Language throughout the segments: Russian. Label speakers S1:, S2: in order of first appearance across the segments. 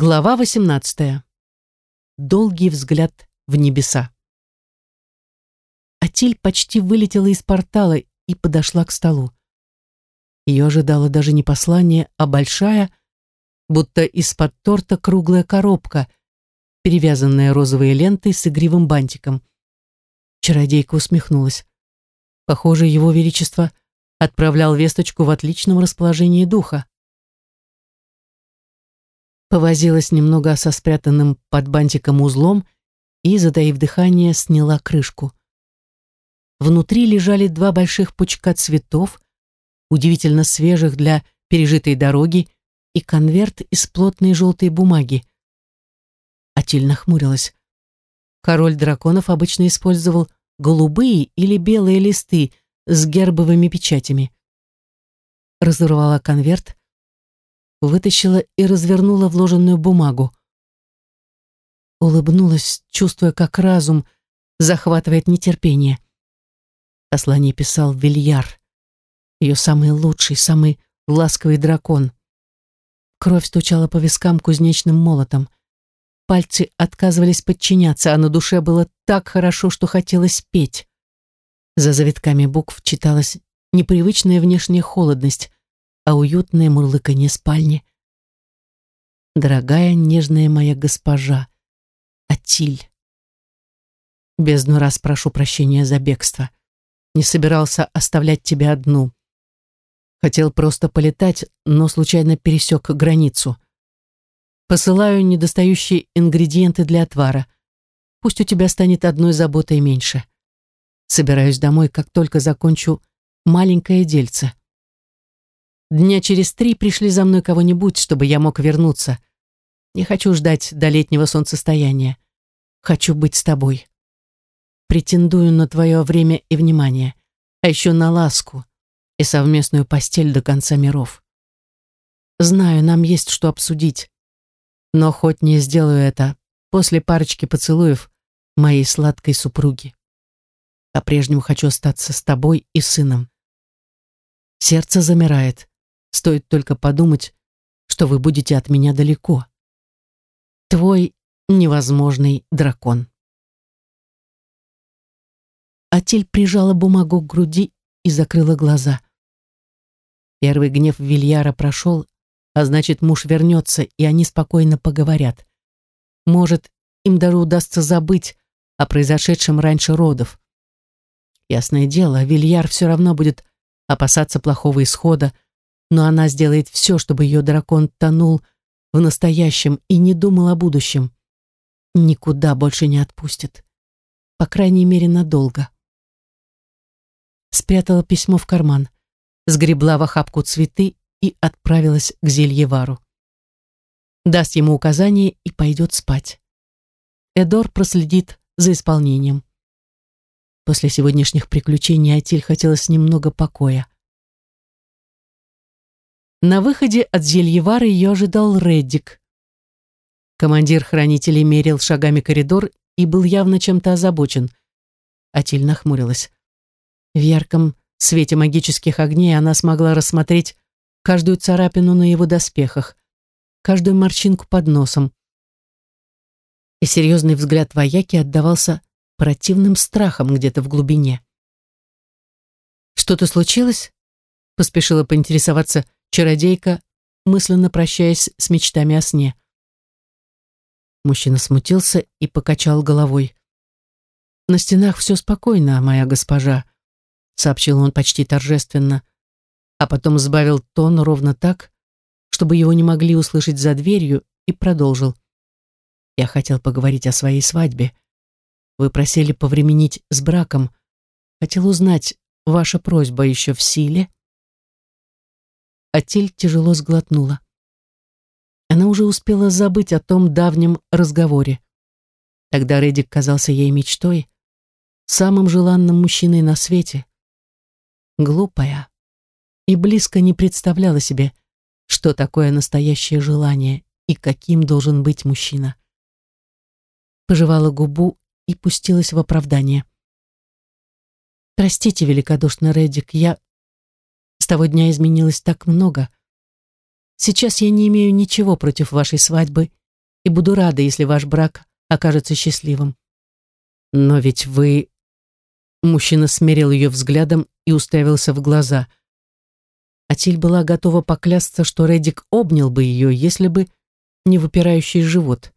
S1: Глава 18. Долгий взгляд в небеса. Атиль почти вылетела из портала и подошла к столу. Ее ожидало даже не послание, а большая, будто из-под торта круглая коробка, перевязанная розовой лентой с игривым бантиком. Чародейка усмехнулась. Похоже, его величество отправлял весточку в отличном расположении духа повозилась немного со спрятанным под бантиком узлом и, затаив дыхание, сняла крышку. Внутри лежали два больших пучка цветов, удивительно свежих для пережитой дороги, и конверт из плотной желтой бумаги. Атиль нахмурилась. Король драконов обычно использовал голубые или белые листы с гербовыми печатями. Разорвала конверт, вытащила и развернула вложенную бумагу. Улыбнулась, чувствуя, как разум захватывает нетерпение. Послание писал Вильяр, ее самый лучший, самый ласковый дракон. Кровь стучала по вискам кузнечным молотом. Пальцы отказывались подчиняться, а на душе было так хорошо, что хотелось петь. За завитками букв читалась непривычная внешняя холодность, а уютное мурлыканье спальни. Дорогая, нежная моя госпожа, Атиль. Бездну раз прошу прощения за бегство. Не собирался оставлять тебя одну. Хотел просто полетать, но случайно пересек границу. Посылаю недостающие ингредиенты для отвара. Пусть у тебя станет одной заботой меньше. Собираюсь домой, как только закончу маленькое дельце. Дня через три пришли за мной кого-нибудь, чтобы я мог вернуться. Не хочу ждать до летнего солнцестояния. Хочу быть с тобой. Претендую на твое время и внимание, а еще на ласку и совместную постель до конца миров. Знаю, нам есть что обсудить, но хоть не сделаю это после парочки поцелуев моей сладкой супруги. По-прежнему хочу остаться с тобой и сыном. Сердце замирает. Стоит только подумать, что вы будете от меня далеко. Твой невозможный дракон. Атель прижала бумагу к груди и закрыла глаза. Первый гнев Вильяра прошел, а значит, муж вернется, и они спокойно поговорят. Может, им даже удастся забыть о произошедшем раньше родов. Ясное дело, Вильяр все равно будет опасаться плохого исхода, но она сделает все, чтобы ее дракон тонул в настоящем и не думал о будущем. Никуда больше не отпустит. По крайней мере, надолго. Спрятала письмо в карман, сгребла в охапку цветы и отправилась к Зельевару. Даст ему указание и пойдет спать. Эдор проследит за исполнением. После сегодняшних приключений Атиль хотелось немного покоя. На выходе от Зельевара ее ожидал Реддик. Командир хранителей мерил шагами коридор и был явно чем-то озабочен. Атиль нахмурилась. В ярком свете магических огней она смогла рассмотреть каждую царапину на его доспехах, каждую морщинку под носом. И серьезный взгляд вояки отдавался противным страхом где-то в глубине. «Что-то случилось?» — поспешила поинтересоваться чародейка, мысленно прощаясь с мечтами о сне. Мужчина смутился и покачал головой. «На стенах все спокойно, моя госпожа», — сообщил он почти торжественно, а потом сбавил тон ровно так, чтобы его не могли услышать за дверью, и продолжил. «Я хотел поговорить о своей свадьбе. Вы просили повременить с браком. Хотел узнать, ваша просьба еще в силе?» Атиль тяжело сглотнула. Она уже успела забыть о том давнем разговоре. Тогда Редик казался ей мечтой, самым желанным мужчиной на свете. Глупая. И близко не представляла себе, что такое настоящее желание и каким должен быть мужчина. Пожевала губу и пустилась в оправдание. «Простите, великодушно, Редик, я того дня изменилось так много. Сейчас я не имею ничего против вашей свадьбы и буду рада, если ваш брак окажется счастливым. Но ведь вы... Мужчина смерил ее взглядом и уставился в глаза. Атиль была готова поклясться, что Редик обнял бы ее, если бы не выпирающий живот.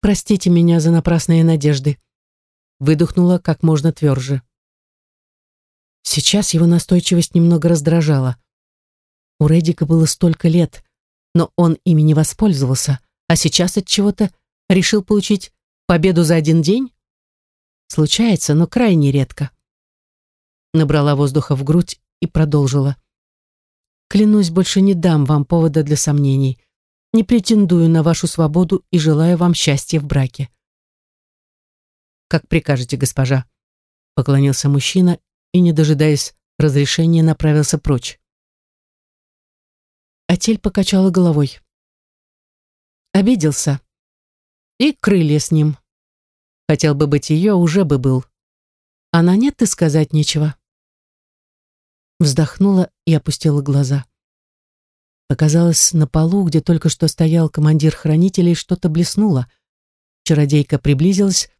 S1: «Простите меня за напрасные надежды», выдохнула как можно тверже. Сейчас его настойчивость немного раздражала. У Редика было столько лет, но он ими не воспользовался, а сейчас от чего-то решил получить победу за один день? Случается, но крайне редко. Набрала воздуха в грудь и продолжила. Клянусь, больше не дам вам повода для сомнений. Не претендую на вашу свободу и желаю вам счастья в браке. Как прикажете, госпожа, поклонился мужчина и, не дожидаясь разрешения, направился прочь. Атель покачала головой. Обиделся. И крылья с ним. Хотел бы быть ее, уже бы был. А на нет и сказать нечего. Вздохнула и опустила глаза. Показалось, на полу, где только что стоял командир хранителей, что-то блеснуло. Чародейка приблизилась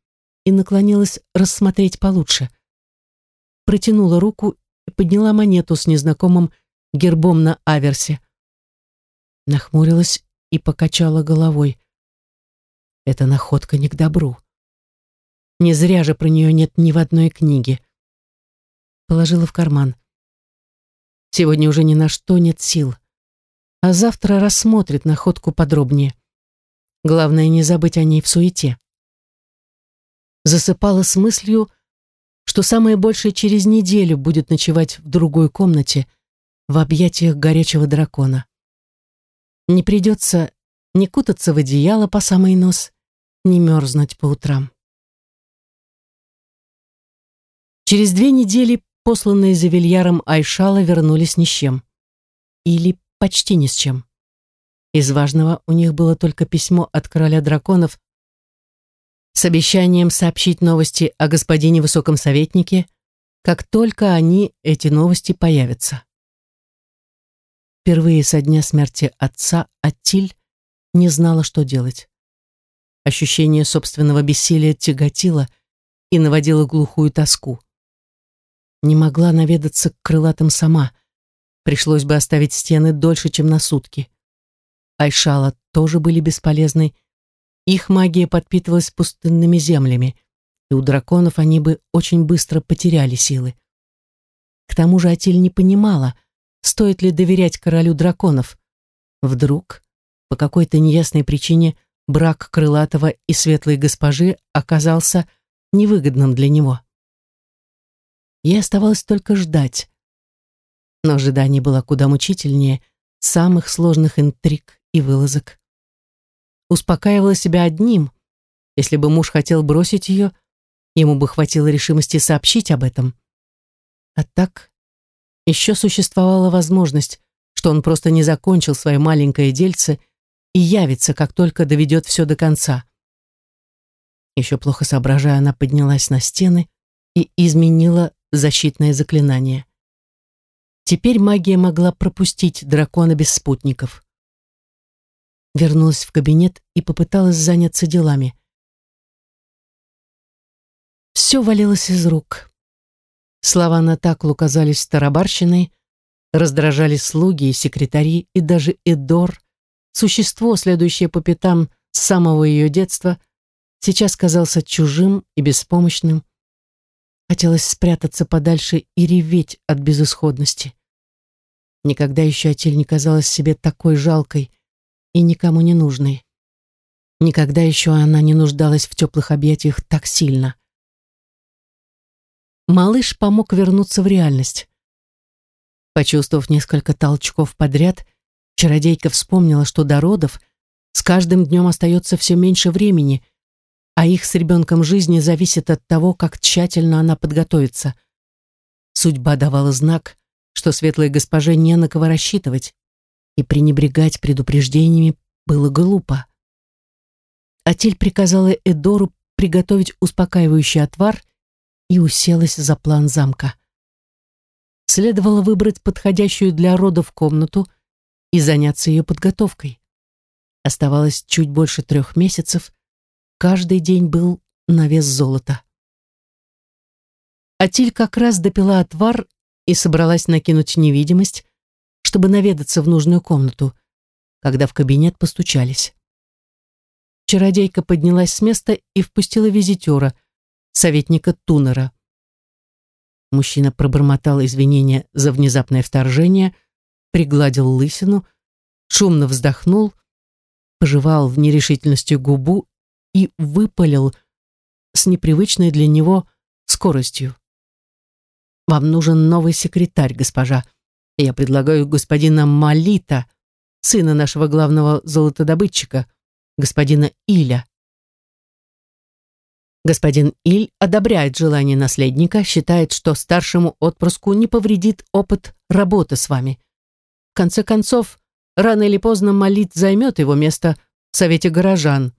S1: и наклонилась рассмотреть получше. Протянула руку и подняла монету с незнакомым гербом на аверсе нахмурилась и покачала головой. Эта находка не к добру. Не зря же про нее нет ни в одной книге. Положила в карман. Сегодня уже ни на что нет сил. А завтра рассмотрит находку подробнее. Главное не забыть о ней в суете. Засыпала с мыслью, что самое большее через неделю будет ночевать в другой комнате в объятиях горячего дракона. Не придется ни кутаться в одеяло по самый нос, ни мерзнуть по утрам. Через две недели посланные за Вильяром Айшала вернулись ни с чем. Или почти ни с чем. Из важного у них было только письмо от короля драконов с обещанием сообщить новости о господине высоком советнике, как только они, эти новости, появятся. Впервые со дня смерти отца Аттиль не знала, что делать. Ощущение собственного бессилия тяготило и наводило глухую тоску. Не могла наведаться к крылатым сама. Пришлось бы оставить стены дольше, чем на сутки. Айшала тоже были бесполезны. Их магия подпитывалась пустынными землями, и у драконов они бы очень быстро потеряли силы. К тому же Атиль не понимала, стоит ли доверять королю драконов. Вдруг, по какой-то неясной причине, брак крылатого и светлой госпожи оказался невыгодным для него. Ей оставалось только ждать. Но ожидание было куда мучительнее самых сложных интриг и вылазок. Успокаивала себя одним. Если бы муж хотел бросить ее, ему бы хватило решимости сообщить об этом. А так еще существовала возможность, что он просто не закончил свое маленькое дельце и явится, как только доведет все до конца. Еще плохо соображая, она поднялась на стены и изменила защитное заклинание. Теперь магия могла пропустить дракона без спутников. Вернулась в кабинет и попыталась заняться делами. Все валилось из рук. Слова на Натаклу казались тарабарщиной, раздражали слуги и секретари, и даже Эдор, существо, следующее по пятам с самого ее детства, сейчас казался чужим и беспомощным. Хотелось спрятаться подальше и реветь от безысходности. Никогда еще Атиль не казалась себе такой жалкой и никому не нужной. Никогда еще она не нуждалась в теплых объятиях так сильно. Малыш помог вернуться в реальность. Почувствовав несколько толчков подряд, чародейка вспомнила, что до родов с каждым днем остается все меньше времени, а их с ребенком жизни зависит от того, как тщательно она подготовится. Судьба давала знак, что светлой госпоже не на кого рассчитывать, и пренебрегать предупреждениями было глупо. Атель приказала Эдору приготовить успокаивающий отвар и уселась за план замка. Следовало выбрать подходящую для родов комнату и заняться ее подготовкой. Оставалось чуть больше трех месяцев. Каждый день был на вес золота. Атиль как раз допила отвар и собралась накинуть невидимость, чтобы наведаться в нужную комнату, когда в кабинет постучались. Чародейка поднялась с места и впустила визитера, советника Тунера. Мужчина пробормотал извинения за внезапное вторжение, пригладил лысину, шумно вздохнул, пожевал в нерешительности губу и выпалил с непривычной для него скоростью. «Вам нужен новый секретарь, госпожа. Я предлагаю господина Малита, сына нашего главного золотодобытчика, господина Иля. Господин Иль одобряет желание наследника, считает, что старшему отпрыску не повредит опыт работы с вами. В конце концов, рано или поздно Малит займет его место в Совете горожан.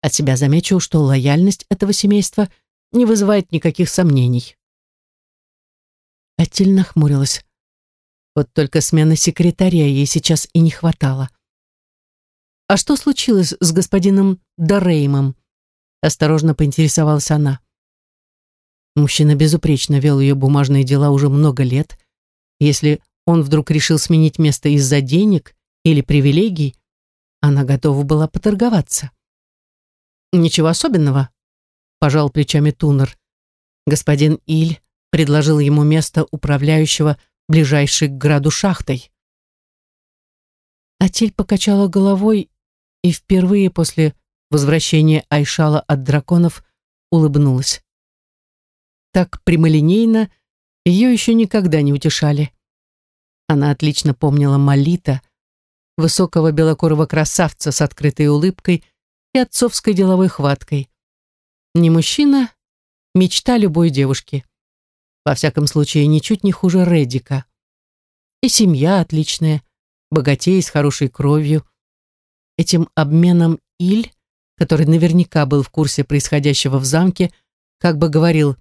S1: От себя замечу, что лояльность этого семейства не вызывает никаких сомнений. Аттиль нахмурилась. Вот только смены секретаря ей сейчас и не хватало. «А что случилось с господином Дореймом?» Осторожно поинтересовалась она. Мужчина безупречно вел ее бумажные дела уже много лет. Если он вдруг решил сменить место из-за денег или привилегий, она готова была поторговаться. «Ничего особенного», — пожал плечами Тунер. Господин Иль предложил ему место управляющего ближайшей к граду шахтой. Атель покачала головой и впервые после возвращения Айшала от драконов улыбнулась. Так прямолинейно ее еще никогда не утешали. Она отлично помнила Малита, высокого белокурого красавца с открытой улыбкой и отцовской деловой хваткой. Не мужчина, мечта любой девушки. Во всяком случае, ничуть не хуже Редика. И семья отличная, богатей с хорошей кровью. Этим обменом Иль, который наверняка был в курсе происходящего в замке, как бы говорил,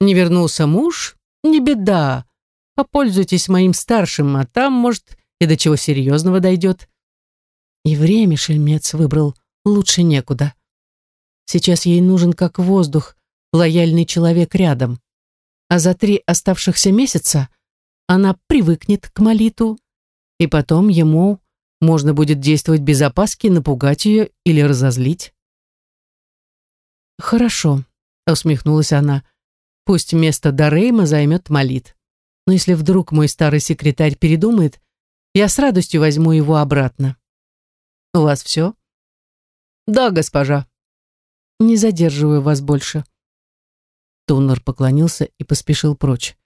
S1: «Не вернулся муж? Не беда. Попользуйтесь моим старшим, а там, может, и до чего серьезного дойдет». И время шельмец выбрал лучше некуда. Сейчас ей нужен как воздух, лояльный человек рядом а за три оставшихся месяца она привыкнет к молиту, и потом ему можно будет действовать без опаски, напугать ее или разозлить. «Хорошо», — усмехнулась она, — «пусть место Дарейма займет молит. Но если вдруг мой старый секретарь передумает, я с радостью возьму его обратно. У вас все?» «Да, госпожа». «Не задерживаю вас больше». Тоннер поклонился и поспешил прочь.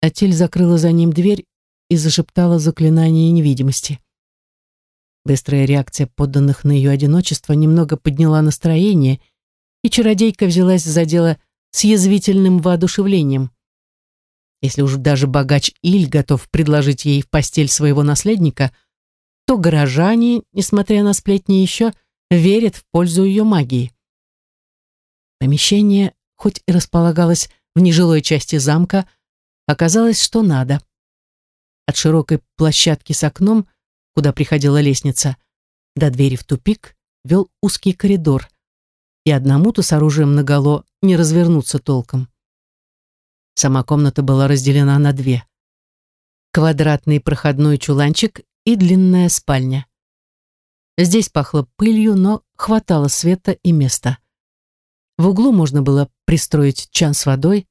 S1: Атель закрыла за ним дверь и зашептала заклинание невидимости. Быстрая реакция подданных на ее одиночество немного подняла настроение, и чародейка взялась за дело с язвительным воодушевлением. Если уж даже богач Иль готов предложить ей в постель своего наследника, то горожане, несмотря на сплетни, еще верят в пользу ее магии. Помещение хоть и располагалась в нежилой части замка, оказалось, что надо. От широкой площадки с окном, куда приходила лестница, до двери в тупик вел узкий коридор, и одному-то с оружием наголо не развернуться толком. Сама комната была разделена на две. Квадратный проходной чуланчик и длинная спальня. Здесь пахло пылью, но хватало света и места. В углу можно было пристроить чан с водой,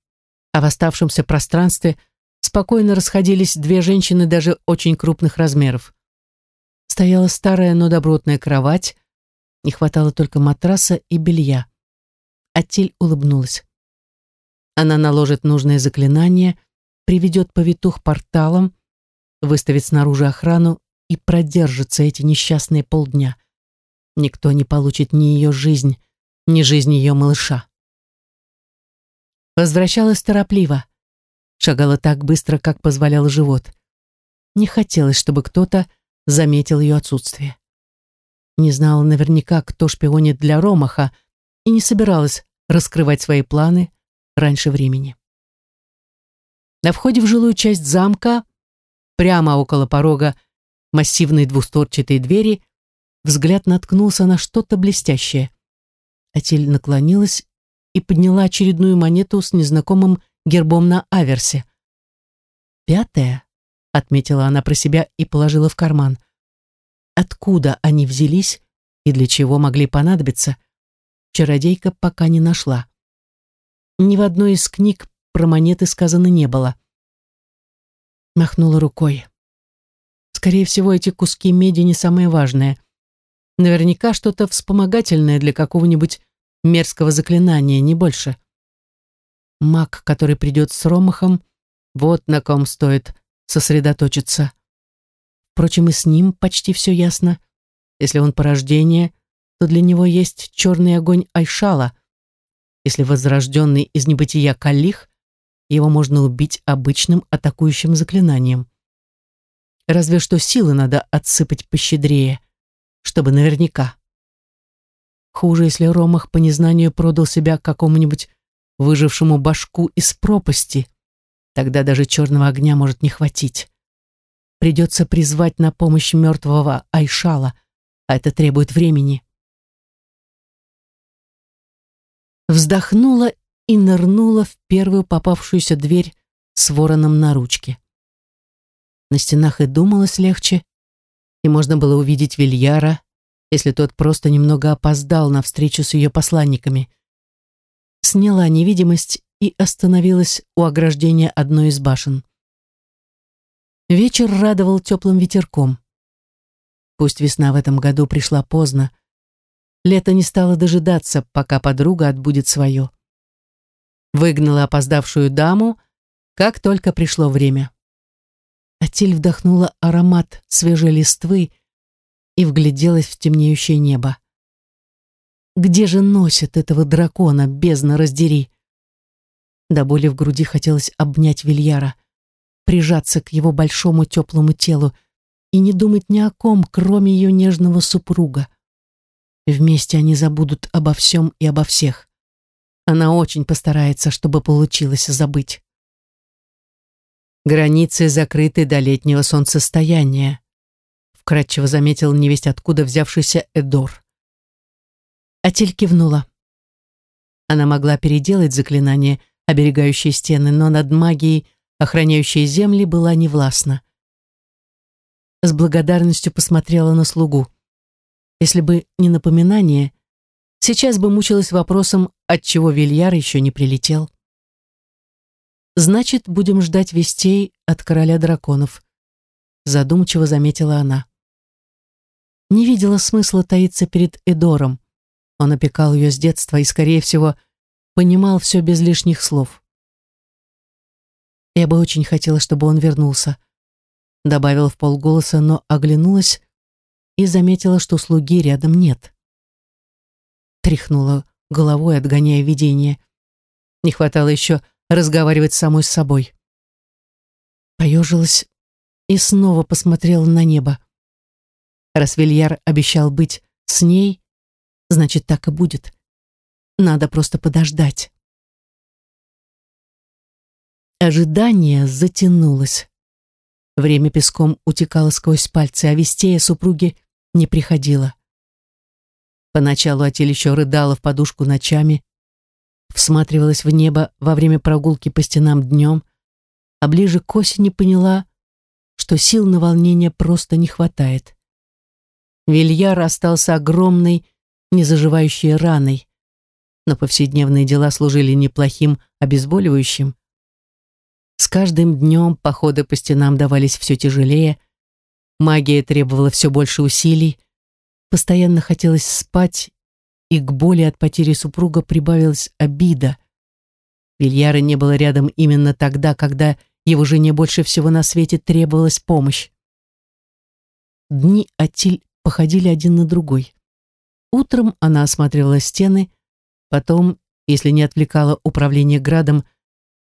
S1: а в оставшемся пространстве спокойно расходились две женщины даже очень крупных размеров. Стояла старая, но добротная кровать, не хватало только матраса и белья. Аттиль улыбнулась. Она наложит нужное заклинание, приведет повитух порталом, выставит снаружи охрану и продержится эти несчастные полдня. Никто не получит ни ее жизнь, ни жизнь ее малыша. Возвращалась торопливо, шагала так быстро, как позволял живот. Не хотелось, чтобы кто-то заметил ее отсутствие. Не знала наверняка, кто шпионит для Ромаха, и не собиралась раскрывать свои планы раньше времени. На входе в жилую часть замка, прямо около порога массивной двустворчатой двери, взгляд наткнулся на что-то блестящее. Атиль наклонилась и подняла очередную монету с незнакомым гербом на аверсе. «Пятая», — отметила она про себя и положила в карман. Откуда они взялись и для чего могли понадобиться, чародейка пока не нашла. Ни в одной из книг про монеты сказано не было. Махнула рукой. Скорее всего, эти куски меди не самое важное. Наверняка что-то вспомогательное для какого-нибудь мерзкого заклинания, не больше. Маг, который придет с ромахом, вот на ком стоит сосредоточиться. Впрочем, и с ним почти все ясно. Если он порождение, то для него есть черный огонь Айшала. Если возрожденный из небытия Калих, его можно убить обычным атакующим заклинанием. Разве что силы надо отсыпать пощедрее, чтобы наверняка. Хуже, если Ромах по незнанию продал себя какому-нибудь выжившему башку из пропасти. Тогда даже черного огня может не хватить. Придется призвать на помощь мертвого Айшала, а это требует времени. Вздохнула и нырнула в первую попавшуюся дверь с вороном на ручке. На стенах и думалось легче, и можно было увидеть Вильяра, если тот просто немного опоздал на встречу с ее посланниками. Сняла невидимость и остановилась у ограждения одной из башен. Вечер радовал теплым ветерком. Пусть весна в этом году пришла поздно, лето не стало дожидаться, пока подруга отбудет свое. Выгнала опоздавшую даму, как только пришло время. Атиль вдохнула аромат свежей листвы и вгляделась в темнеющее небо. Где же носят этого дракона, бездна раздери? До боли в груди хотелось обнять Вильяра, прижаться к его большому теплому телу и не думать ни о ком, кроме ее нежного супруга. Вместе они забудут обо всем и обо всех. Она очень постарается, чтобы получилось забыть. Границы закрыты до летнего солнцестояния, вкратчиво заметил невесть откуда взявшийся Эдор. Атель кивнула. Она могла переделать заклинание, оберегающее стены, но над магией, охраняющей земли, была невластна. С благодарностью посмотрела на слугу. Если бы не напоминание, сейчас бы мучилась вопросом, отчего Вильяр еще не прилетел. Значит, будем ждать вестей от короля драконов, задумчиво заметила она. Не видела смысла таиться перед Эдором. Он опекал ее с детства и, скорее всего, понимал все без лишних слов. Я бы очень хотела, чтобы он вернулся, добавила в полголоса, но оглянулась и заметила, что слуги рядом нет. Тряхнула головой, отгоняя видение. Не хватало еще разговаривать самой с собой. Поежилась и снова посмотрела на небо. Раз Вильяр обещал быть с ней, значит, так и будет. Надо просто подождать. Ожидание затянулось. Время песком утекало сквозь пальцы, а вестей о супруге не приходило. Поначалу Атиль еще рыдала в подушку ночами, всматривалась в небо во время прогулки по стенам днем, а ближе к осени поняла, что сил на волнение просто не хватает. Вильяр остался огромной, незаживающей раной, но повседневные дела служили неплохим обезболивающим. С каждым днем походы по стенам давались все тяжелее, магия требовала все больше усилий, постоянно хотелось спать и к боли от потери супруга прибавилась обида. Вильяра не было рядом именно тогда, когда его жене больше всего на свете требовалась помощь. Дни Атиль походили один на другой. Утром она осматривала стены, потом, если не отвлекала управление градом,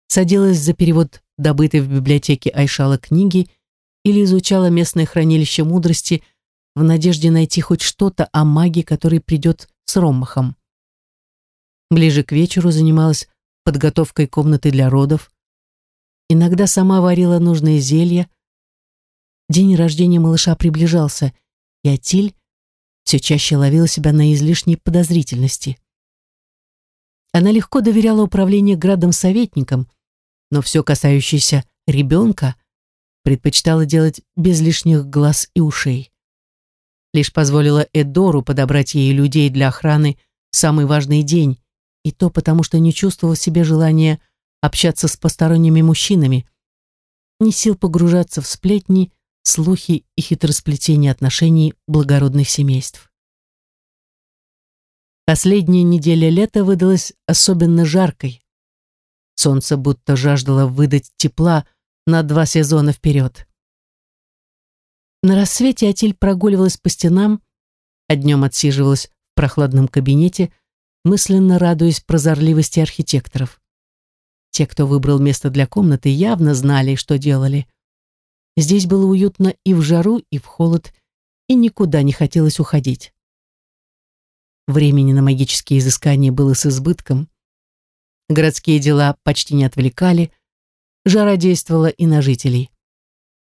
S1: садилась за перевод добытой в библиотеке Айшала книги или изучала местное хранилище мудрости в надежде найти хоть что-то о маге, который придет с ромахом. Ближе к вечеру занималась подготовкой комнаты для родов. Иногда сама варила нужные зелья. День рождения малыша приближался, и Атиль все чаще ловила себя на излишней подозрительности. Она легко доверяла управлению градом советникам, но все касающееся ребенка предпочитала делать без лишних глаз и ушей. Лишь позволила Эдору подобрать ей людей для охраны в самый важный день, и то потому, что не чувствовала в себе желания общаться с посторонними мужчинами, ни сил погружаться в сплетни, слухи и хитросплетения отношений благородных семейств. Последняя неделя лета выдалась особенно жаркой. Солнце будто жаждало выдать тепла на два сезона вперед. На рассвете Атиль прогуливалась по стенам, а днем отсиживалась в прохладном кабинете, мысленно радуясь прозорливости архитекторов. Те, кто выбрал место для комнаты, явно знали, что делали. Здесь было уютно и в жару, и в холод, и никуда не хотелось уходить. Времени на магические изыскания было с избытком. Городские дела почти не отвлекали, жара действовала и на жителей.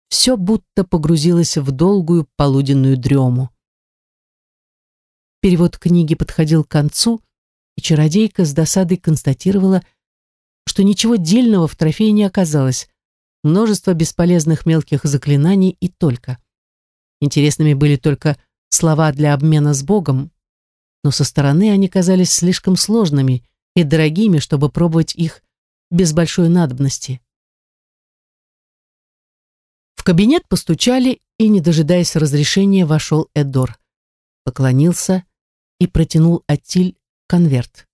S1: Все будто погрузилось в долгую полуденную дрему. Перевод книги подходил к концу, и чародейка с досадой констатировала, что ничего дельного в трофее не оказалось, множество бесполезных мелких заклинаний и только. Интересными были только слова для обмена с Богом, но со стороны они казались слишком сложными и дорогими, чтобы пробовать их без большой надобности. Кабинет постучали, и, не дожидаясь разрешения, вошел Эдор. Поклонился и протянул Аттиль конверт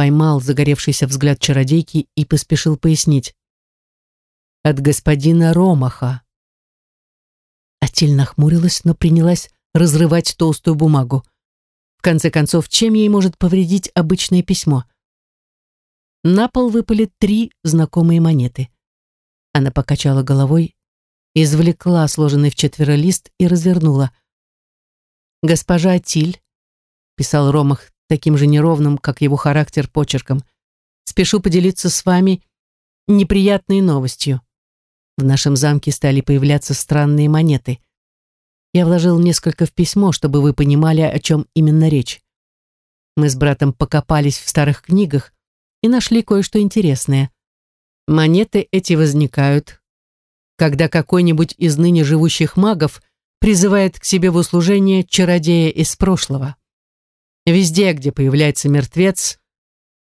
S1: поймал загоревшийся взгляд чародейки и поспешил пояснить. «От господина Ромаха». Атиль нахмурилась, но принялась разрывать толстую бумагу. В конце концов, чем ей может повредить обычное письмо? На пол выпали три знакомые монеты. Она покачала головой, извлекла сложенный в четверо лист и развернула. «Госпожа Атиль», — писал Ромах таким же неровным, как его характер, почерком. Спешу поделиться с вами неприятной новостью. В нашем замке стали появляться странные монеты. Я вложил несколько в письмо, чтобы вы понимали, о чем именно речь. Мы с братом покопались в старых книгах и нашли кое-что интересное. Монеты эти возникают, когда какой-нибудь из ныне живущих магов призывает к себе в услужение чародея из прошлого. Везде, где появляется мертвец,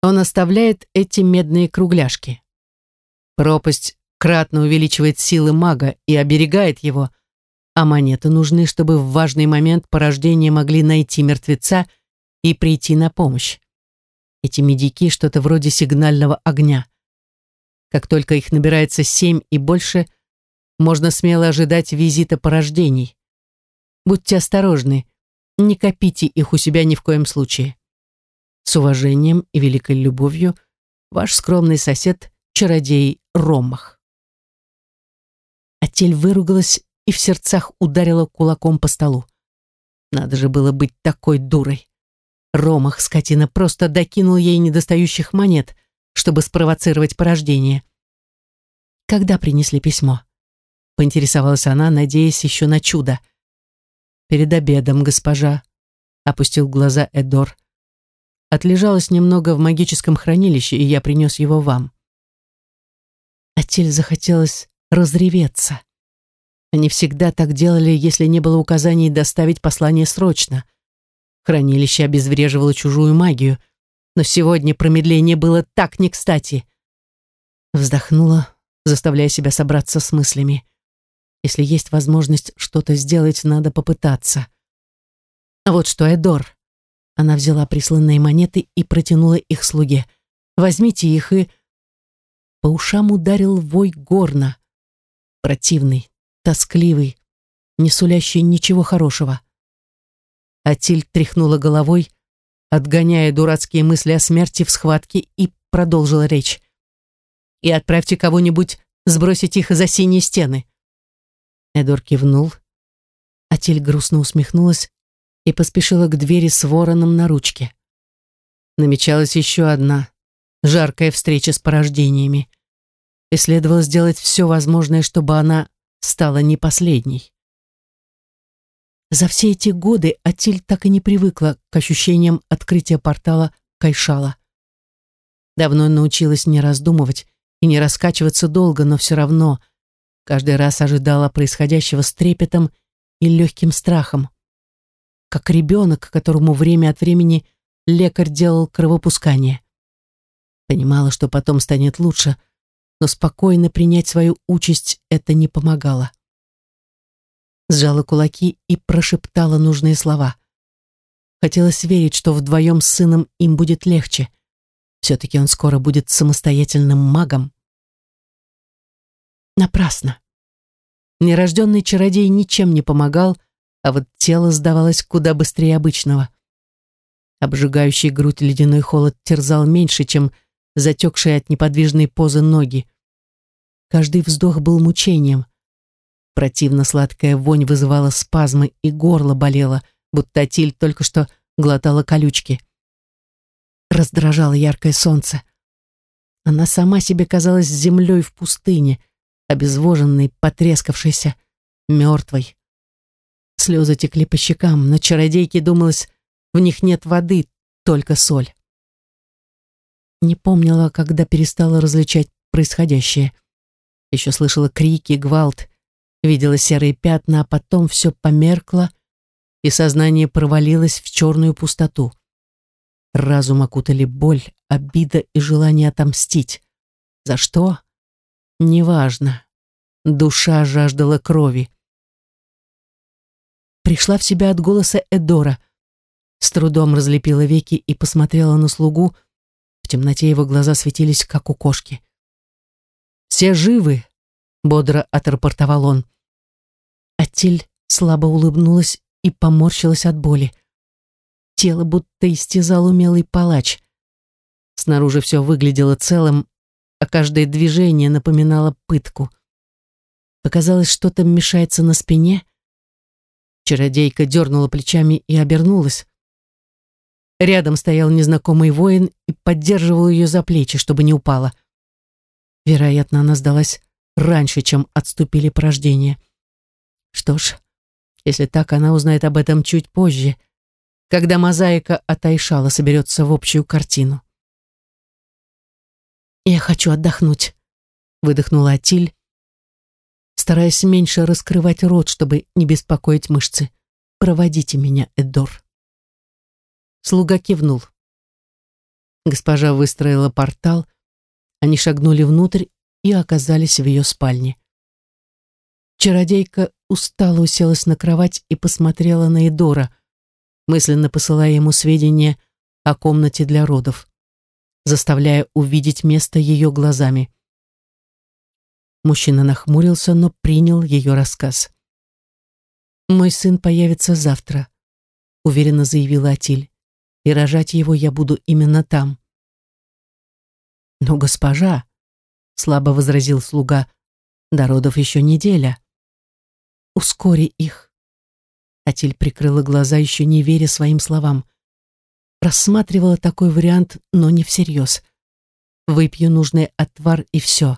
S1: он оставляет эти медные кругляшки. Пропасть кратно увеличивает силы мага и оберегает его, а монеты нужны, чтобы в важный момент порождения могли найти мертвеца и прийти на помощь. Эти медики что-то вроде сигнального огня. Как только их набирается семь и больше, можно смело ожидать визита порождений. Будьте осторожны, не копите их у себя ни в коем случае. С уважением и великой любовью, ваш скромный сосед, чародей Ромах. Атель выругалась и в сердцах ударила кулаком по столу. Надо же было быть такой дурой. Ромах, скотина, просто докинул ей недостающих монет, чтобы спровоцировать порождение. Когда принесли письмо? Поинтересовалась она, надеясь еще на чудо. «Перед обедом, госпожа», — опустил глаза Эдор. «Отлежалась немного в магическом хранилище, и я принес его вам». Атель захотелось разреветься. Они всегда так делали, если не было указаний доставить послание срочно. Хранилище обезвреживало чужую магию, но сегодня промедление было так не кстати. Вздохнула, заставляя себя собраться с мыслями. Если есть возможность что-то сделать, надо попытаться. А вот что, Эдор. Она взяла присланные монеты и протянула их слуге. Возьмите их и... По ушам ударил вой горна. Противный, тоскливый, не сулящий ничего хорошего. Атиль тряхнула головой, отгоняя дурацкие мысли о смерти в схватке, и продолжила речь. «И отправьте кого-нибудь сбросить их за синие стены. Эдор кивнул. Атель грустно усмехнулась и поспешила к двери с вороном на ручке. Намечалась еще одна жаркая встреча с порождениями. И следовало сделать все возможное, чтобы она стала не последней. За все эти годы Атиль так и не привыкла к ощущениям открытия портала Кайшала. Давно научилась не раздумывать и не раскачиваться долго, но все равно каждый раз ожидала происходящего с трепетом и легким страхом. Как ребенок, которому время от времени лекарь делал кровопускание. Понимала, что потом станет лучше, но спокойно принять свою участь это не помогало сжала кулаки и прошептала нужные слова. Хотелось верить, что вдвоем с сыном им будет легче. Все-таки он скоро будет самостоятельным магом. Напрасно. Нерожденный чародей ничем не помогал, а вот тело сдавалось куда быстрее обычного. Обжигающий грудь ледяной холод терзал меньше, чем затекшие от неподвижной позы ноги. Каждый вздох был мучением — Противно сладкая вонь вызывала спазмы, и горло болело, будто Тиль только что глотала колючки. Раздражало яркое солнце. Она сама себе казалась землей в пустыне, обезвоженной, потрескавшейся, мертвой. Слезы текли по щекам, но чародейке думалось, в них нет воды, только соль. Не помнила, когда перестала различать происходящее. Еще слышала крики, гвалт, видела серые пятна, а потом все померкло, и сознание провалилось в черную пустоту. Разум окутали боль, обида и желание отомстить. За что? Неважно. Душа жаждала крови. Пришла в себя от голоса Эдора. С трудом разлепила веки и посмотрела на слугу. В темноте его глаза светились, как у кошки. «Все живы!» — бодро отрапортовал он. Атиль слабо улыбнулась и поморщилась от боли. Тело будто истязал умелый палач. Снаружи все выглядело целым, а каждое движение напоминало пытку. Показалось, что-то мешается на спине. Чародейка дернула плечами и обернулась. Рядом стоял незнакомый воин и поддерживал ее за плечи, чтобы не упала. Вероятно, она сдалась раньше, чем отступили порождения. Что ж, если так, она узнает об этом чуть позже, когда мозаика от Айшала соберется в общую картину. «Я хочу отдохнуть», — выдохнула Атиль, стараясь меньше раскрывать рот, чтобы не беспокоить мышцы. «Проводите меня, Эдор». Слуга кивнул. Госпожа выстроила портал, они шагнули внутрь и оказались в ее спальне. Чародейка устало уселась на кровать и посмотрела на Эдора, мысленно посылая ему сведения о комнате для родов, заставляя увидеть место ее глазами. Мужчина нахмурился, но принял ее рассказ. «Мой сын появится завтра», — уверенно заявила Атиль, «и рожать его я буду именно там». «Но госпожа», — слабо возразил слуга, — «до родов еще неделя». Ускори их. Атиль прикрыла глаза, еще не веря своим словам. Рассматривала такой вариант, но не всерьез. Выпью нужный отвар и все.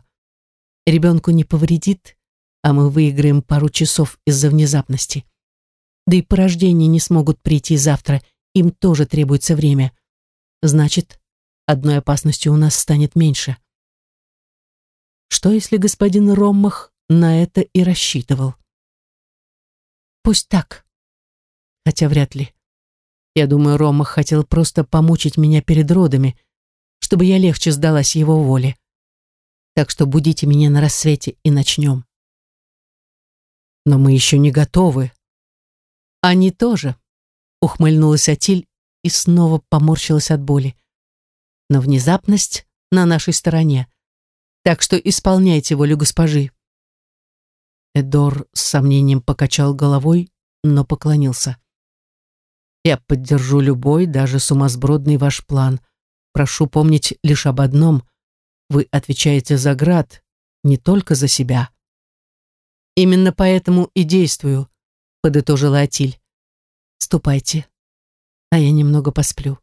S1: Ребенку не повредит, а мы выиграем пару часов из-за внезапности. Да и порождения не смогут прийти завтра, им тоже требуется время. Значит, одной опасностью у нас станет меньше. Что, если господин Роммах на это и рассчитывал? Пусть так. Хотя вряд ли. Я думаю, Рома хотел просто помучить меня перед родами, чтобы я легче сдалась его воле. Так что будите меня на рассвете и начнем. Но мы еще не готовы. Они тоже, ухмыльнулась Атиль и снова поморщилась от боли. Но внезапность на нашей стороне. Так что исполняйте волю госпожи. Эдор с сомнением покачал головой, но поклонился. «Я поддержу любой, даже сумасбродный ваш план. Прошу помнить лишь об одном. Вы отвечаете за град, не только за себя». «Именно поэтому и действую», — подытожила Атиль. «Ступайте, а я немного посплю».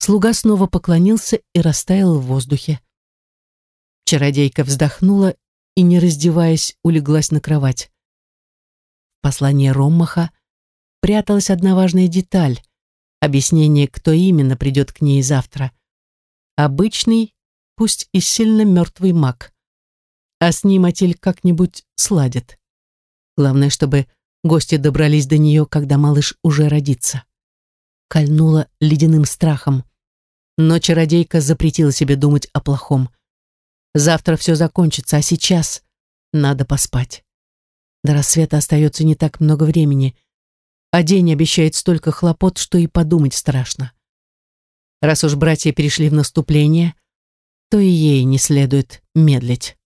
S1: Слуга снова поклонился и растаял в воздухе. Чародейка вздохнула и, не раздеваясь, улеглась на кровать. послании Роммаха пряталась одна важная деталь — объяснение, кто именно придет к ней завтра. Обычный, пусть и сильно мертвый маг. А с ним Атиль как-нибудь сладит. Главное, чтобы гости добрались до нее, когда малыш уже родится. Кольнула ледяным страхом. Но чародейка запретила себе думать о плохом. Завтра все закончится, а сейчас надо поспать. До рассвета остается не так много времени, а день обещает столько хлопот, что и подумать страшно. Раз уж братья перешли в наступление, то и ей не следует медлить.